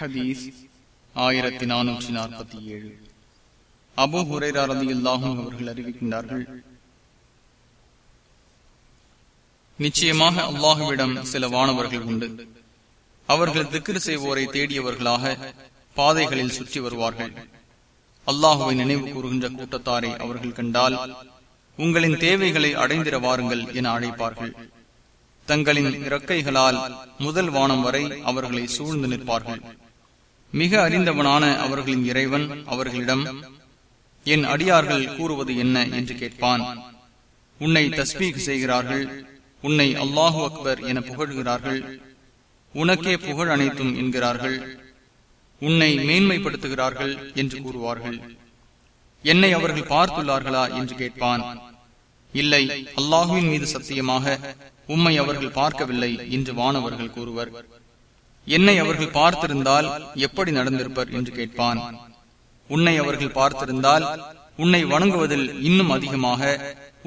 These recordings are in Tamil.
ஹதீஸ் ஆயிரத்தி நானூற்றி நாற்பத்தி ஏழு. அபு ஹுரைரதி அல்லாஹும் அவர்கள் அறிவிக்கின்றார்கள் நிச்சயமாக அல்லாஹுவிடம் சில வானவர்கள் உண்டு. அவர்கள் திக்ரு செய்வோரை தேடியவர்களாக பாதைகளில் சுற்றி வருவார்கள். அல்லாஹுவை நினைவு கூறுகின்ற கூட்டத்தாரை அவர்கள் கண்டால் உங்களின் தேவைகளை அடைந்திட வாருங்கள் என அழைப்பார்கள். தங்களின் இறக்கைகளால் முதல் வானம் வரை அவர்களை சூழ்ந்து நிற்பார்கள். மிக அறிந்தவனான அவர்களின் இறைவன் அவர்களிடம் என் அடியார்கள் கூறுவது என்ன? என்று கேட்பான். உன்னை தஸ்பீக் செய்கிறார்கள் உன்னை அல்லாஹு அக்பர் என புகழ்கிறார்கள் உனக்கே புகழ் அனைத்தும் என்கிறார்கள் உன்னை மேன்மைப்படுத்துகிறார்கள் என்று கூறுவார்கள். என்னை அவர்கள் பார்த்துள்ளார்களா? என்று கேட்பான். இல்லை அல்லாஹுவின் மீது சத்தியமாக உம்மை அவர்கள் பார்க்கவில்லை என்று வானவர்கள் கூறுவர். என்னை அவர்கள் பார்த்திருந்தால் எப்படி நடந்திருப்பர் என்று கேட்பான். உன்னை அவர்கள் பார்த்திருந்தால் உன்னை வணங்குவதில் இன்னும் அதிகமாக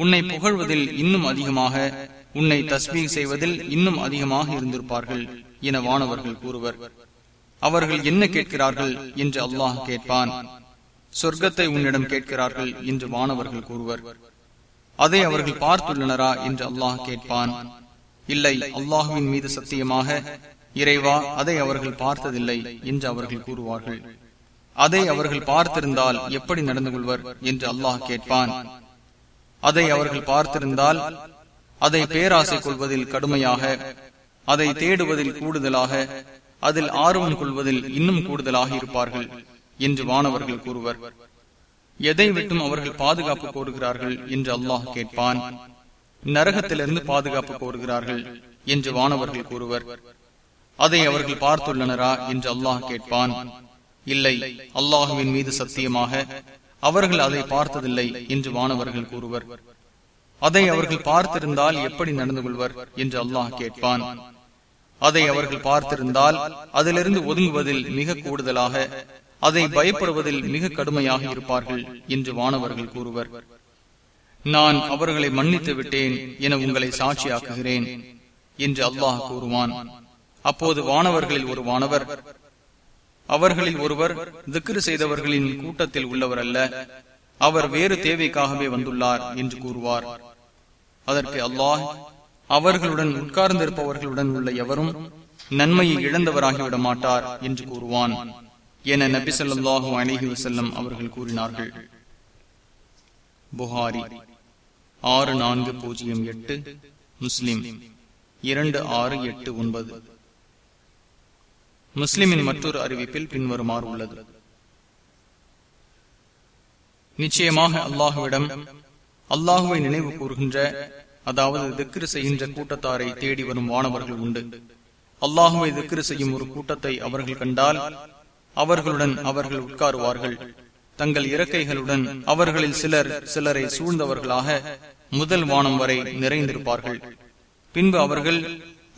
உன்னை புகழ்வதில் இன்னும் அதிகமாக உன்னை தஸ்மீக் செய்வதில் இன்னும் அதிகமாக இருந்திருப்பார்கள் என வானவர்கள் கூறுவர். அவர்கள் என்ன கேட்கிறார்கள் என்று அல்லாஹ் கேட்பான். சொர்க்கத்தை உன்னிடம் கேட்கிறார்கள் என்று வானவர்கள் கூறுவர். அதை அவர்கள் பார்த்துள்ளனரா என்று அல்லாஹ் கேட்பான். இல்லை அல்லாஹுவின் மீது சத்தியமாக இறைவா அதை அவர்கள் பார்த்ததில்லை என்று அவர்கள் கூறுவார்கள். அதை அவர்கள் பார்த்திருந்தால் எப்படி நடந்து கொள்வர் என்று அல்லாஹ் கேட்பான். அதை அவர்கள் பார்த்திருந்தால் அதை பேராசை கொள்வதில் கடுமையாக அதை தேடுவதில் கூடுதலாக அதில் ஆர்வம் கொள்வதில் இன்னும் கூடுதலாக இருப்பார்கள் என்று வானவர்கள் கூறுவர். எதை விட்டும் அவர்கள் பாதுகாப்பு கோருகிறார்கள் என்று அல்லாஹ் கேட்பான். நரகத்திலிருந்து பாதுகாப்பு கோருகிறார்கள் என்று வானவர்கள் கூறுவர். அதை அவர்கள் பார்த்துள்ளனரா என்று அல்லாஹ் கேட்பான். இல்லை அல்லாஹுவின் மீது சத்தியமாக அவர்கள் அதை பார்த்ததில்லை என்று வானவர்கள் கூறுவர். அதை அவர்கள் பார்த்திருந்தால் எப்படி நடந்து கொள்வர் என்று அல்லாஹ் கேட்பான். அதை அவர்கள் பார்த்திருந்தால் அதிலிருந்து ஒதுங்குவதில் மிக கூடுதலாக அதை பயப்படுவதில் மிக கடுமையாக இருப்பார்கள் என்று வானவர்கள் கூறுவர். நான் அவர்களை மன்னித்து விட்டேன் என உங்களை சாட்சியாக்குகிறேன் என்று அல்லாஹ் கூறுவான். அப்போது வானவர்களில் ஒரு வானவர். அவர்களில் ஒருவர் திக்ரு செய்தவர்களின் கூட்டத்தில் உள்ளவர் அல்ல அவர் வேறு தேவைக்காகவே வந்துள்ளார் என்று கூறுவார். அதற்கு அல்லாஹ் அவர்களுடன் உட்கார்ந்திருப்பவர்களுடன் உள்ள எவரும் நன்மையை இழந்தவராகிவிட மாட்டார் என்று கூறுவான் என நபி சொல்லாஹு அலிஹி வசல்லம் அவர்கள் கூறினார்கள். புகாரி ஆறு நான்கு பூஜ்ஜியம் எட்டு முஸ்லிம் இரண்டு ஆறு எட்டு ஒன்பது. முஸ்லிமின் மற்றொரு அறிவிப்பில் பின்வருமாறு உள்ளது. நிச்சயமாக அல்லாஹுவிடம் அல்லாஹுவை நினைவு கூறுகின்ற அதாவது திக்ரு செய்கின்ற கூட்டத்தாரை தேடி வரும் வானவர்கள் உண்டு. அல்லாஹுவை திக்ரு செய்யும் ஒரு கூட்டத்தை அவர்கள் கண்டால் அவர்களுடன் அவர்கள் உட்காருவார்கள். தங்கள் இறக்கைகளுடன் அவர்களில் சிலர் சிலரை சூழ்ந்தவர்களாக முதல் வானம் வரை நிறைந்திருப்பார்கள். பின்பு அவர்கள்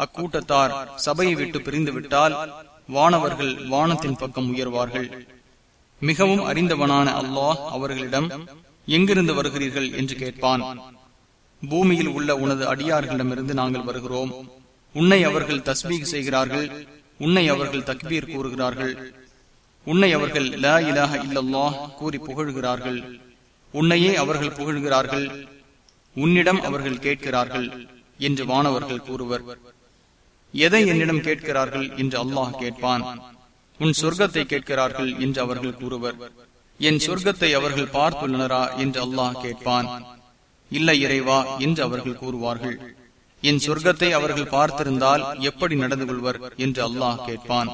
அக்கூட்டத்தார் சபையை விட்டு பிரிந்துவிட்டால் வானவர்கள் வானத்தின் பக்கம் உயர்வார்கள். மிகவும் அறிந்தவனான அல்லாஹ் அவர்களிடம் எங்கிருந்து வருகிறீர்கள்? என்று கேட்பான். பூமியில் உள்ள உனது அடியார்களிடமிருந்து நாங்கள் வருகிறோம். உன்னை அவர்கள் தஸ்பீக் செய்கிறார்கள். உன்னை அவர்கள் தக்பீர் கூறுகிறார்கள். உன்னை அவர்கள் லா இலாக இல்லல்லாஹ் கூறி புகழ்கிறார்கள். உன்னையே அவர்கள் புகழ்கிறார்கள். உன்னிடம் அவர்கள் கேட்கிறார்கள் என்று வானவர்கள் கூறுவர். எதை என்னிடம் கேட்கிறார்கள் என்று அல்லாஹ் கேட்பான்? உன் சொர்க்கத்தை கேட்கிறார்கள் என்று அவர்கள் கூறுவர். என் சொர்க்கத்தை அவர்கள் பார்த்துள்ளனரா என்று அல்லாஹ் கேட்பான். இல்லை இறைவா என்று அவர்கள் கூறுவார்கள். என் சொர்க்கத்தை அவர்கள் பார்த்திருந்தால் எப்படி நடந்து கொள்வர் என்று அல்லாஹ் கேட்பான்.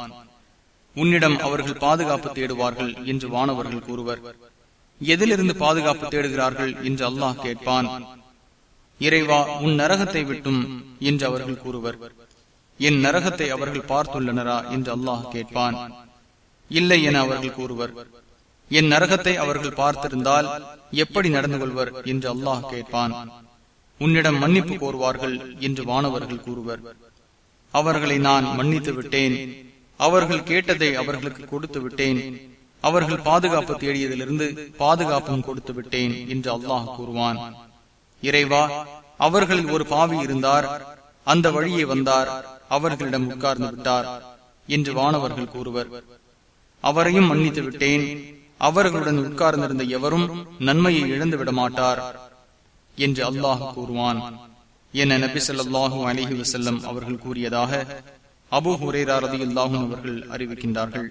உன்னிடம் அவர்கள் பாதுகாப்பு தேடுவார்கள் என்று வானவர்கள் கூறுவர். எதிலிருந்து பாதுகாப்பு தேடுகிறார்கள் என்று அல்லாஹ் கேட்பான். இறைவா உன் நரகத்தை விட்டும் என்று அவர்கள் கூறுவர். என் நரகத்தை அவர்கள் பார்த்துள்ளனரா என்று அல்லாஹ் கேட்பான். இல்லை என அவர்கள் கூறுவர். என் நரகத்தை அவர்கள் பார்த்திருந்தால் எப்படி நடந்து கொள்வர் என்று அல்லாஹ் கேட்பான். உன்னிடம் மன்னிப்பு கோருவார்கள் என்று வானவர்கள் கூறுவர். அவர்களை நான் மன்னித்து விட்டேன். அவர்கள் கேட்டதை அவர்களுக்கு கொடுத்து விட்டேன். அவர்கள் பாதுகாப்பு தேடியதிலிருந்து பாதுகாப்பும் கொடுத்து விட்டேன் என்று அல்லாஹ் கூறுவான். இறைவா அவர்களில் ஒரு பாவி இருந்தார். அந்த வழியே வந்தார் அவர்களிடம் உட்கார்ந்து விட்டார் என்று வானவர்கள் கூறுவர். அவரையும் மன்னித்து விட்டேன். அவர்களுடன் உட்கார்ந்திருந்த எவரும் நன்மையை இழந்து விட மாட்டார் என்று அல்லாஹ் கூறுவான். என நபி சொல்லாஹூ அலிஹி வசல்லம் அவர்கள் கூறியதாக அபு ஹுரேரா ரதி அல்லாஹும் அவர்கள் அறிவிக்கின்றார்கள்.